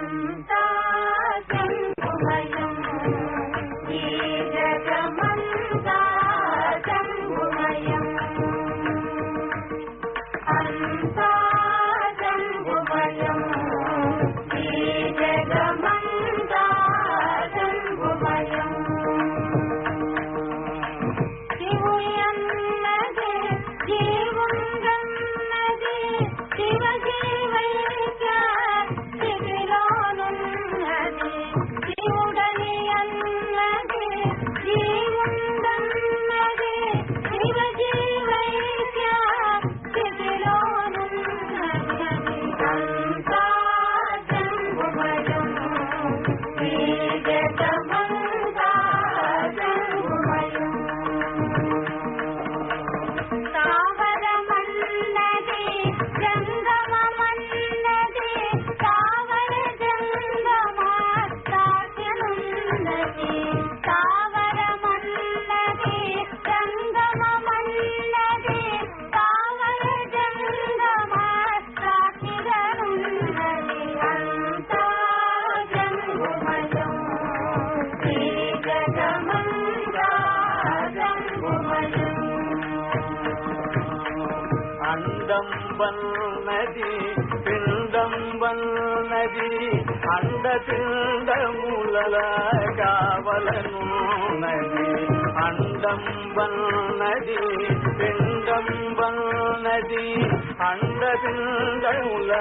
Santa. Thank you. அண்டம் வல்லதி பிண்டம் வல்லதி அண்ட திண்ட மூலல காவலனு நதி அண்டம் வல்லதி பிண்டம் வல்லதி அண்ட திண்ட மூல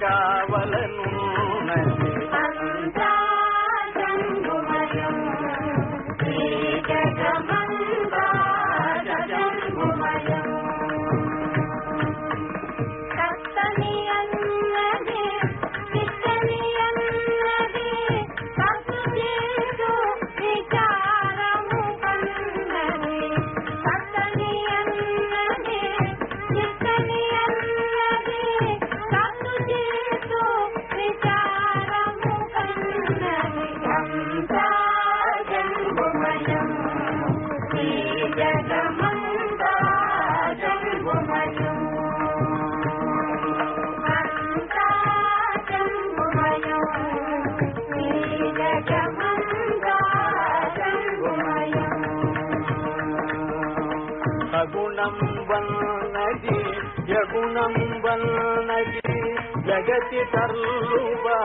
காவலனு நதி సగుణం వన్నది యగుణం వన్న జగతి తరువా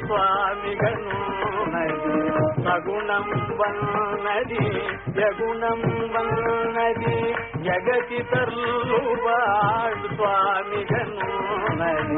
స్వామిగను సగుణం వన్నది జగుణం వన్నది. జగతి తరువా స్వామిగను నది.